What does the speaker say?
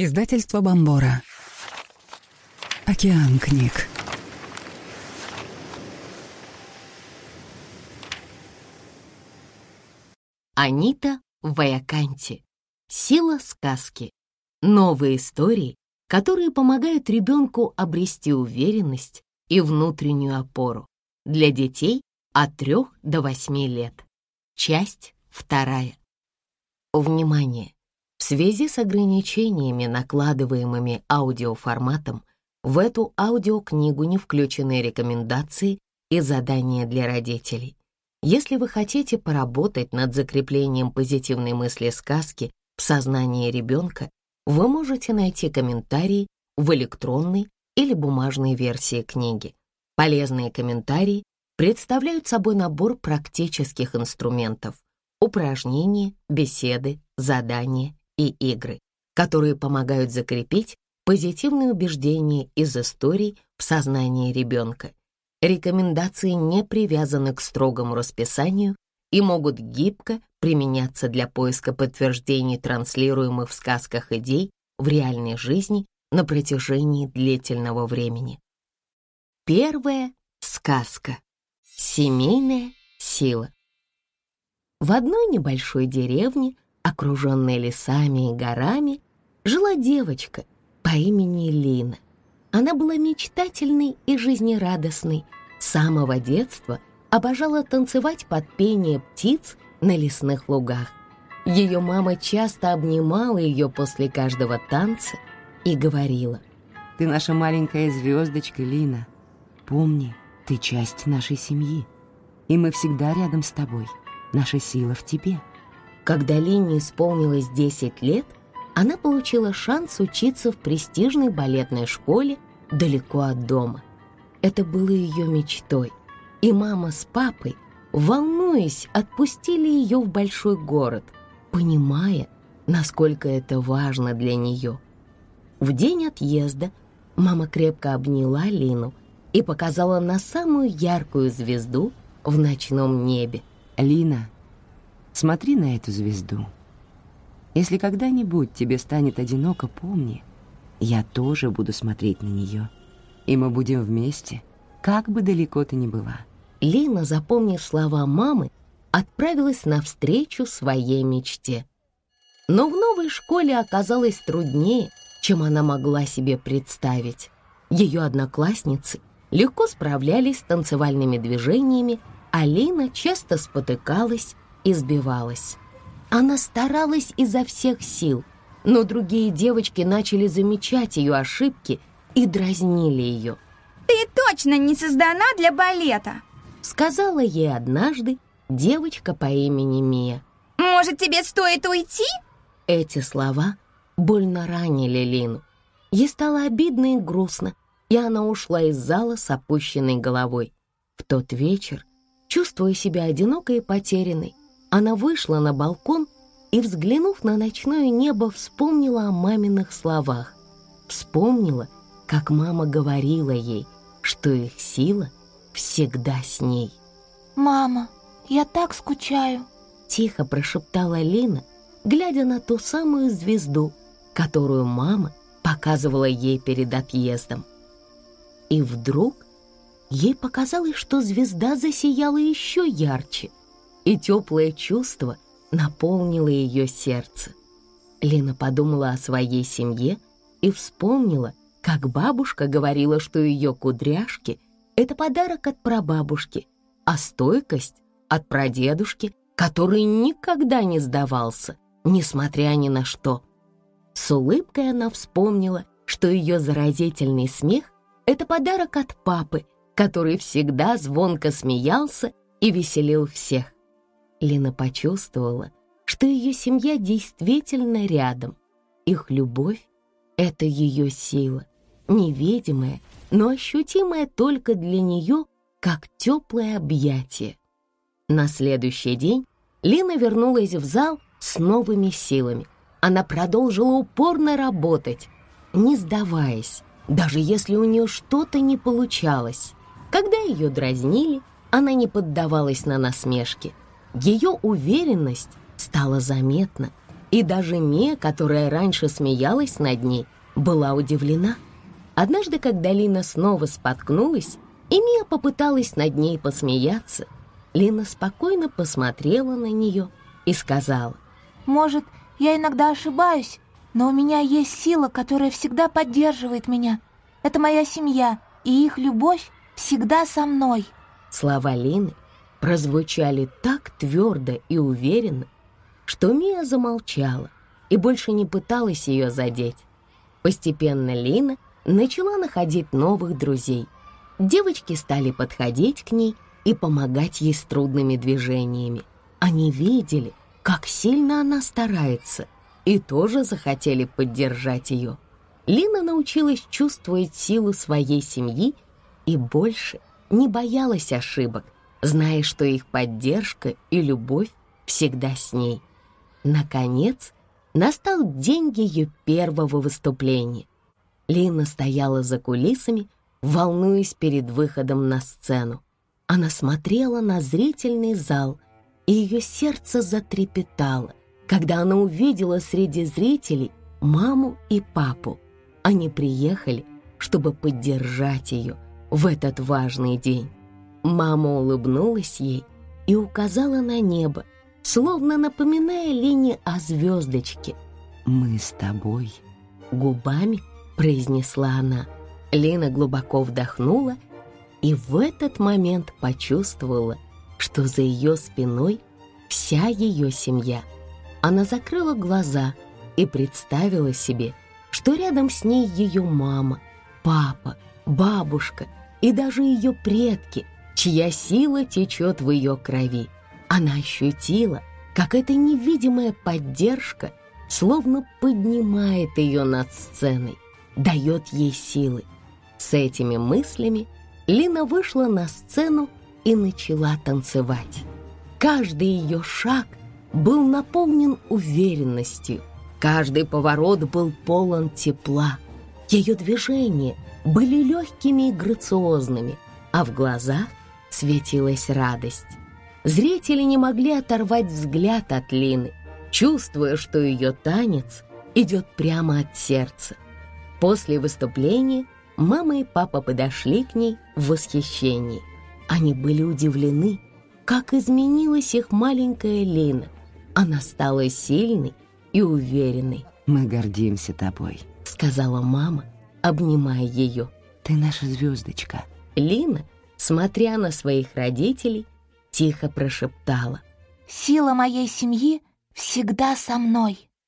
Издательство Бомбора. Океан книг. Анита Ваяканти. Сила сказки. Новые истории, которые помогают ребенку обрести уверенность и внутреннюю опору. Для детей от 3 до 8 лет. Часть вторая. Внимание! В связи с ограничениями, накладываемыми аудиоформатом, в эту аудиокнигу не включены рекомендации и задания для родителей. Если вы хотите поработать над закреплением позитивной мысли сказки в сознании ребенка, вы можете найти комментарии в электронной или бумажной версии книги. Полезные комментарии представляют собой набор практических инструментов, упражнения, беседы, задания и игры, которые помогают закрепить позитивные убеждения из историй в сознании ребенка. Рекомендации не привязаны к строгому расписанию и могут гибко применяться для поиска подтверждений транслируемых в сказках идей в реальной жизни на протяжении длительного времени. Первая сказка. Семейная сила. В одной небольшой деревне окруженной лесами и горами, жила девочка по имени Лина. Она была мечтательной и жизнерадостной. С самого детства обожала танцевать под пение птиц на лесных лугах. Ее мама часто обнимала ее после каждого танца и говорила. «Ты наша маленькая звездочка, Лина. Помни, ты часть нашей семьи, и мы всегда рядом с тобой. Наша сила в тебе». Когда Лине исполнилось 10 лет, она получила шанс учиться в престижной балетной школе далеко от дома. Это было ее мечтой, и мама с папой, волнуясь, отпустили ее в большой город, понимая, насколько это важно для нее. В день отъезда мама крепко обняла Лину и показала на самую яркую звезду в ночном небе. «Лина, Смотри на эту звезду. Если когда-нибудь тебе станет одиноко, помни, я тоже буду смотреть на нее, и мы будем вместе, как бы далеко ты ни была». Лина, запомнив слова мамы, отправилась навстречу своей мечте. Но в новой школе оказалось труднее, чем она могла себе представить. Ее одноклассницы легко справлялись с танцевальными движениями, а Лина часто спотыкалась избивалась. Она старалась изо всех сил, но другие девочки начали замечать ее ошибки и дразнили ее. «Ты точно не создана для балета!» Сказала ей однажды девочка по имени Мия. «Может, тебе стоит уйти?» Эти слова больно ранили Лину. Ей стало обидно и грустно, и она ушла из зала с опущенной головой. В тот вечер, чувствуя себя одинокой и потерянной, она вышла на балкон и, взглянув на ночное небо, вспомнила о маминых словах. Вспомнила, как мама говорила ей, что их сила всегда с ней. «Мама, я так скучаю», — тихо прошептала Лина, глядя на ту самую звезду, которую мама показывала ей перед отъездом. И вдруг ей показалось, что звезда засияла еще ярче и теплое чувство наполнило ее сердце. Лена подумала о своей семье и вспомнила, как бабушка говорила, что ее кудряшки — это подарок от прабабушки, а стойкость — от прадедушки, который никогда не сдавался, несмотря ни на что. С улыбкой она вспомнила, что ее заразительный смех — это подарок от папы, который всегда звонко смеялся и веселил всех. Лена почувствовала, что ее семья действительно рядом. Их любовь — это ее сила, невидимая, но ощутимая только для нее, как теплое объятие. На следующий день Лена вернулась в зал с новыми силами. Она продолжила упорно работать, не сдаваясь, даже если у нее что-то не получалось. Когда ее дразнили, она не поддавалась на насмешки — ее уверенность стала заметна, И даже Мия, которая раньше смеялась над ней, была удивлена. Однажды, когда Лина снова споткнулась, и Мия попыталась над ней посмеяться, Лина спокойно посмотрела на нее и сказала, «Может, я иногда ошибаюсь, но у меня есть сила, которая всегда поддерживает меня. Это моя семья, и их любовь всегда со мной». Слова Лины прозвучали так твердо и уверенно, что Мия замолчала и больше не пыталась ее задеть. Постепенно Лина начала находить новых друзей. Девочки стали подходить к ней и помогать ей с трудными движениями. Они видели, как сильно она старается, и тоже захотели поддержать ее. Лина научилась чувствовать силу своей семьи и больше не боялась ошибок, зная, что их поддержка и любовь всегда с ней. Наконец, настал день ее первого выступления. Лина стояла за кулисами, волнуясь перед выходом на сцену. Она смотрела на зрительный зал, и ее сердце затрепетало, когда она увидела среди зрителей маму и папу. Они приехали, чтобы поддержать ее в этот важный день. Мама улыбнулась ей и указала на небо, словно напоминая Лине о звездочке. «Мы с тобой», — губами произнесла она. Лина глубоко вдохнула и в этот момент почувствовала, что за ее спиной вся ее семья. Она закрыла глаза и представила себе, что рядом с ней ее мама, папа, бабушка и даже ее предки, чья сила течет в ее крови. Она ощутила, как эта невидимая поддержка словно поднимает ее над сценой, дает ей силы. С этими мыслями Лина вышла на сцену и начала танцевать. Каждый ее шаг был наполнен уверенностью, каждый поворот был полон тепла. Ее движения были легкими и грациозными, а в глазах светилась радость. Зрители не могли оторвать взгляд от Лины, чувствуя, что ее танец идет прямо от сердца. После выступления Мама и папа подошли к ней в восхищении. Они были удивлены, как изменилась их маленькая Лина. Она стала сильной и уверенной. «Мы гордимся тобой», — сказала мама, обнимая ее. «Ты наша звездочка». Лина, смотря на своих родителей, тихо прошептала. «Сила моей семьи всегда со мной».